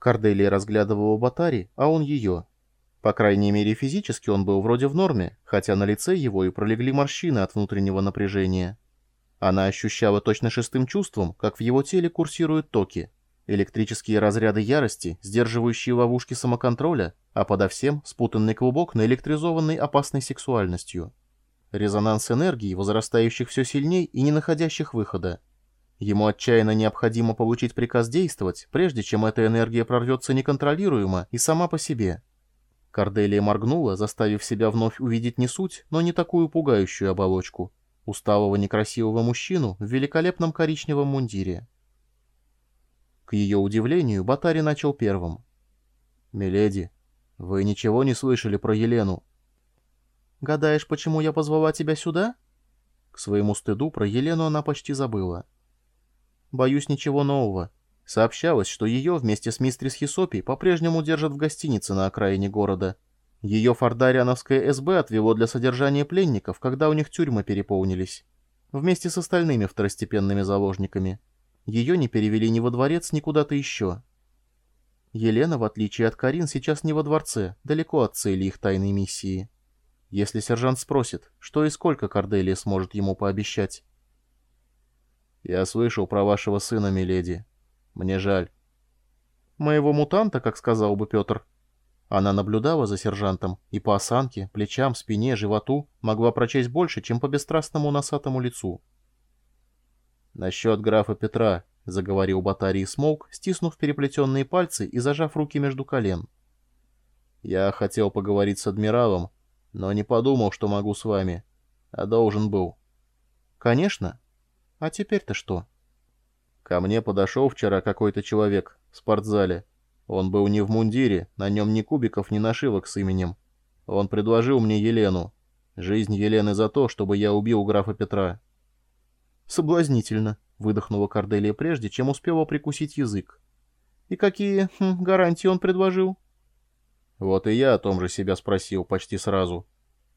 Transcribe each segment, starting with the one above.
Корделия разглядывала Батари, а он ее. По крайней мере, физически он был вроде в норме, хотя на лице его и пролегли морщины от внутреннего напряжения. Она ощущала точно шестым чувством, как в его теле курсируют токи. Электрические разряды ярости, сдерживающие ловушки самоконтроля, а подо всем спутанный клубок наэлектризованной опасной сексуальностью. Резонанс энергии, возрастающих все сильней и не находящих выхода. Ему отчаянно необходимо получить приказ действовать, прежде чем эта энергия прорвется неконтролируемо и сама по себе. Корделия моргнула, заставив себя вновь увидеть не суть, но не такую пугающую оболочку. Усталого некрасивого мужчину в великолепном коричневом мундире. К ее удивлению, Батари начал первым. «Миледи, вы ничего не слышали про Елену?» «Гадаешь, почему я позвала тебя сюда?» К своему стыду про Елену она почти забыла. «Боюсь ничего нового. Сообщалось, что ее вместе с мистрис Хисопи по-прежнему держат в гостинице на окраине города. Ее фордариановское СБ отвело для содержания пленников, когда у них тюрьмы переполнились. Вместе с остальными второстепенными заложниками. Ее не перевели ни во дворец, ни куда-то еще. Елена, в отличие от Карин, сейчас не во дворце, далеко от цели их тайной миссии. Если сержант спросит, что и сколько Корделия сможет ему пообещать. «Я слышал про вашего сына, миледи. Мне жаль». «Моего мутанта, как сказал бы Петр». Она наблюдала за сержантом и по осанке, плечам, спине, животу могла прочесть больше, чем по бесстрастному носатому лицу. «Насчет графа Петра», — заговорил Батарий Смолк, стиснув переплетенные пальцы и зажав руки между колен. «Я хотел поговорить с адмиралом, но не подумал, что могу с вами. А должен был. Конечно. А теперь-то что? Ко мне подошел вчера какой-то человек в спортзале. Он был не в мундире, на нем ни кубиков, ни нашивок с именем. Он предложил мне Елену. Жизнь Елены за то, чтобы я убил графа Петра. Соблазнительно, выдохнула Корделия прежде, чем успела прикусить язык. И какие хм, гарантии он предложил? Вот и я о том же себя спросил почти сразу.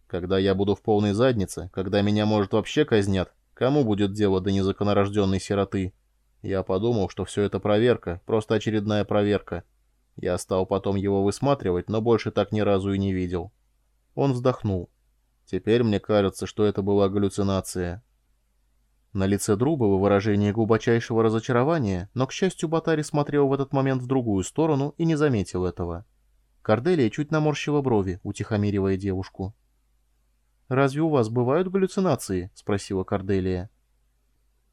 Когда я буду в полной заднице, когда меня, может, вообще казнят, кому будет дело до незаконорожденной сироты? Я подумал, что все это проверка, просто очередная проверка. Я стал потом его высматривать, но больше так ни разу и не видел. Он вздохнул. Теперь мне кажется, что это была галлюцинация. На лице Дру было выражение глубочайшего разочарования, но, к счастью, Батари смотрел в этот момент в другую сторону и не заметил этого. Корделия чуть наморщила брови, утихомиривая девушку. «Разве у вас бывают галлюцинации?» — спросила Корделия.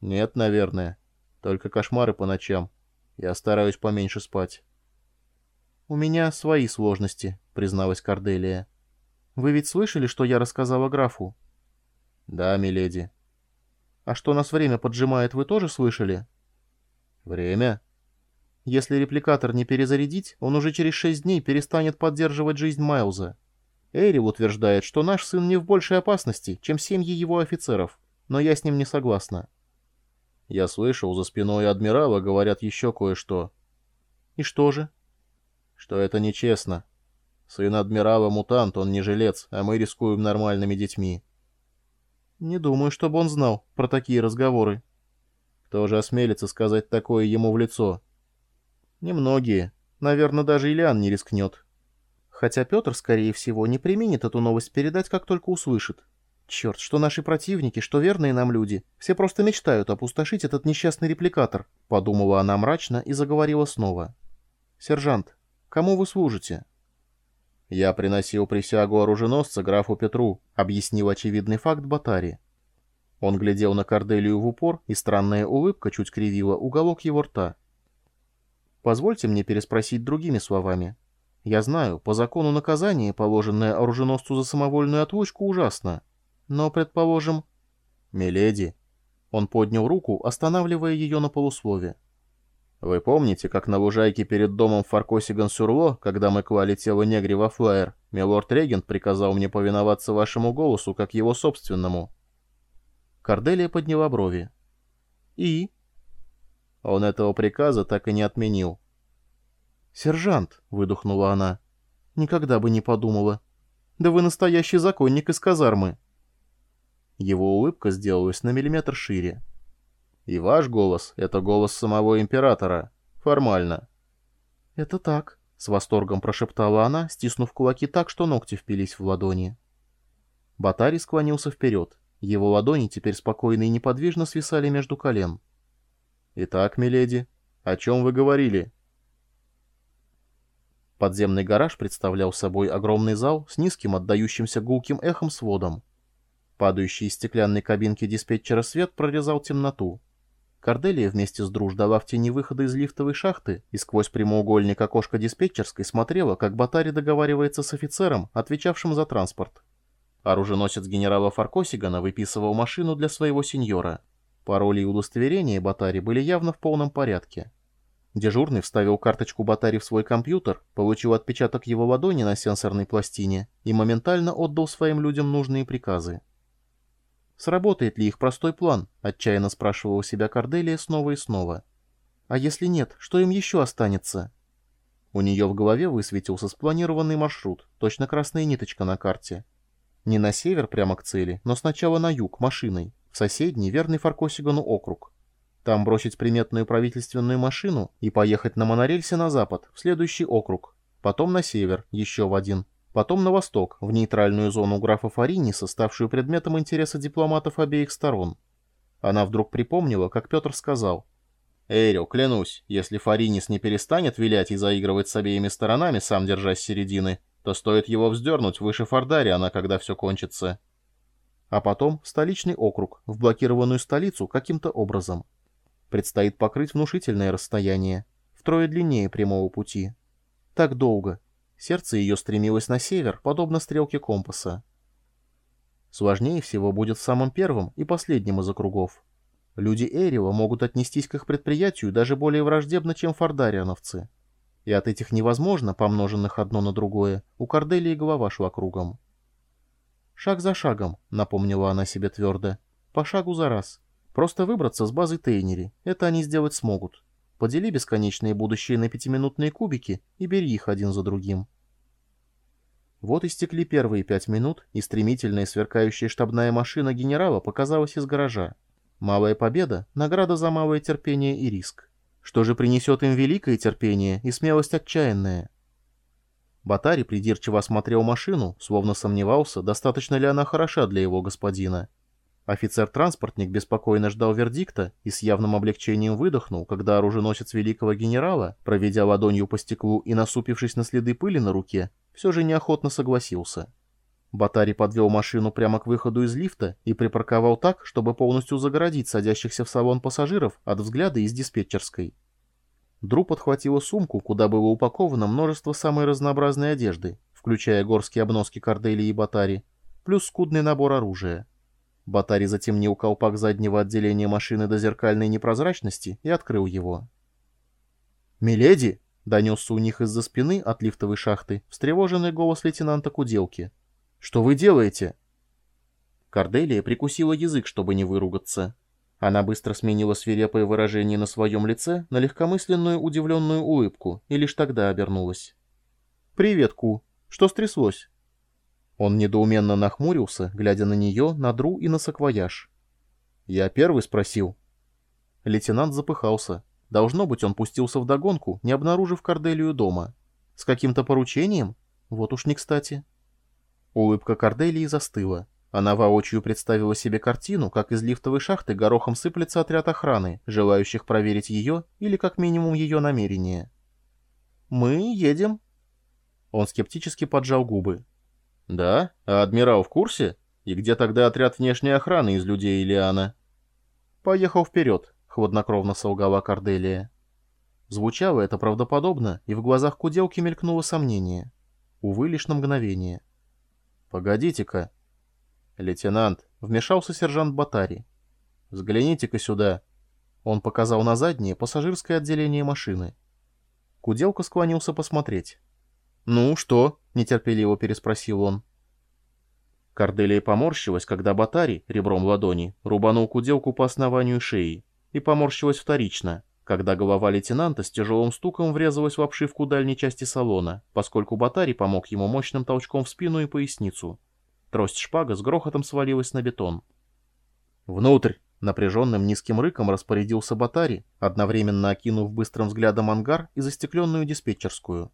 «Нет, наверное. Только кошмары по ночам. Я стараюсь поменьше спать». «У меня свои сложности», — призналась Корделия. «Вы ведь слышали, что я рассказала графу?» «Да, миледи». «А что нас время поджимает, вы тоже слышали?» «Время?» Если репликатор не перезарядить, он уже через шесть дней перестанет поддерживать жизнь Майлза. Эйрил утверждает, что наш сын не в большей опасности, чем семьи его офицеров, но я с ним не согласна. Я слышал, за спиной адмирала говорят еще кое-что. И что же? Что это нечестно. Сын адмирала мутант, он не жилец, а мы рискуем нормальными детьми. Не думаю, чтобы он знал про такие разговоры. Кто же осмелится сказать такое ему в лицо? Немногие. Наверное, даже Ильян не рискнет. Хотя Петр, скорее всего, не применит эту новость передать, как только услышит. Черт, что наши противники, что верные нам люди, все просто мечтают опустошить этот несчастный репликатор, подумала она мрачно и заговорила снова. Сержант, кому вы служите? Я приносил присягу оруженосца графу Петру, объяснил очевидный факт Батари. Он глядел на Корделию в упор, и странная улыбка чуть кривила уголок его рта. Позвольте мне переспросить другими словами. Я знаю, по закону наказание, положенное оруженосцу за самовольную отлучку, ужасно. Но, предположим... Миледи. Он поднял руку, останавливая ее на полуслове. Вы помните, как на лужайке перед домом Фаркосиган-Сюрло, когда мы клали тело негри во флайер, милорд-регент приказал мне повиноваться вашему голосу, как его собственному? Корделия подняла брови. И? Он этого приказа так и не отменил. «Сержант», — выдохнула она, — «никогда бы не подумала. Да вы настоящий законник из казармы». Его улыбка сделалась на миллиметр шире. «И ваш голос — это голос самого императора. Формально». «Это так», — с восторгом прошептала она, стиснув кулаки так, что ногти впились в ладони. Батари склонился вперед. Его ладони теперь спокойно и неподвижно свисали между колен. «Итак, миледи, о чем вы говорили?» Подземный гараж представлял собой огромный зал с низким отдающимся гулким эхом сводом. Падающий из стеклянной кабинки диспетчера свет прорезал темноту. Корделия вместе с Дру ждала в тени выхода из лифтовой шахты и сквозь прямоугольник окошка диспетчерской смотрела, как Батари договаривается с офицером, отвечавшим за транспорт. Оруженосец генерала Фаркосигана выписывал машину для своего сеньора. Пароли и удостоверения Батари были явно в полном порядке. Дежурный вставил карточку Батари в свой компьютер, получил отпечаток его ладони на сенсорной пластине и моментально отдал своим людям нужные приказы. Сработает ли их простой план? Отчаянно спрашивала себя Корделия снова и снова. А если нет, что им еще останется? У нее в голове высветился спланированный маршрут, точно красная ниточка на карте. Не на север прямо к цели, но сначала на юг, машиной, в соседний, верный Фаркосигану округ. Там бросить приметную правительственную машину и поехать на монорельсе на запад, в следующий округ. Потом на север, еще в один, потом на восток, в нейтральную зону графа Фариниса, ставшую предметом интереса дипломатов обеих сторон. Она вдруг припомнила, как Петр сказал, «Эйрил, клянусь, если Фаринис не перестанет вилять и заигрывать с обеими сторонами, сам держась середины, то стоит его вздернуть выше Фардариана, когда все кончится». А потом столичный округ, в блокированную столицу каким-то образом. Предстоит покрыть внушительное расстояние, втрое длиннее прямого пути. Так долго, Сердце ее стремилось на север, подобно стрелке компаса. Сложнее всего будет в самом первом и последнем из округов. Люди Эрио могут отнестись к их предприятию даже более враждебно, чем фардариановцы. И от этих невозможно, помноженных одно на другое, у Корделии голова шла кругом. «Шаг за шагом», — напомнила она себе твердо. «По шагу за раз. Просто выбраться с базы Тейнери. Это они сделать смогут. Подели бесконечные будущие на пятиминутные кубики и бери их один за другим. Вот истекли первые пять минут, и стремительная сверкающая штабная машина генерала показалась из гаража. Малая победа — награда за малое терпение и риск. Что же принесет им великое терпение и смелость отчаянная? Батари придирчиво осмотрел машину, словно сомневался, достаточно ли она хороша для его господина. Офицер-транспортник беспокойно ждал вердикта и с явным облегчением выдохнул, когда оруженосец великого генерала, проведя ладонью по стеклу и насупившись на следы пыли на руке, все же неохотно согласился. Батари подвел машину прямо к выходу из лифта и припарковал так, чтобы полностью загородить садящихся в салон пассажиров от взгляда из диспетчерской. Дру подхватила сумку, куда было упаковано множество самой разнообразной одежды, включая горские обноски Кордели и Батари, плюс скудный набор оружия. Батари затемнил колпак заднего отделения машины до зеркальной непрозрачности и открыл его. «Миледи!» — донесся у них из-за спины от лифтовой шахты встревоженный голос лейтенанта Куделки. «Что вы делаете?» Корделия прикусила язык, чтобы не выругаться. Она быстро сменила свирепое выражение на своем лице на легкомысленную удивленную улыбку и лишь тогда обернулась. «Привет, Ку. Что стряслось?» Он недоуменно нахмурился, глядя на нее, на Дру и на саквояж. «Я первый спросил». Лейтенант запыхался. Должно быть, он пустился в догонку, не обнаружив Корделию дома. С каким-то поручением? Вот уж не кстати. Улыбка Корделии застыла. Она воочию представила себе картину, как из лифтовой шахты горохом сыплется отряд охраны, желающих проверить ее или как минимум ее намерение. «Мы едем». Он скептически поджал губы. «Да? А адмирал в курсе? И где тогда отряд внешней охраны из людей Илиана?» «Поехал вперед», — хладнокровно солгала Корделия. Звучало это правдоподобно, и в глазах куделки мелькнуло сомнение. Увы, лишь на мгновение. «Погодите-ка». «Лейтенант», — вмешался сержант Батари. «Взгляните-ка сюда». Он показал на заднее пассажирское отделение машины. Куделка склонился посмотреть. «Ну, что?» — нетерпеливо переспросил он. Корделия поморщилась, когда Батари, ребром ладони, рубанул куделку по основанию шеи, и поморщилась вторично, когда голова лейтенанта с тяжелым стуком врезалась в обшивку дальней части салона, поскольку Батари помог ему мощным толчком в спину и поясницу. Трость шпага с грохотом свалилась на бетон. «Внутрь!» Напряженным низким рыком распорядился Батари, одновременно окинув быстрым взглядом ангар и застекленную диспетчерскую.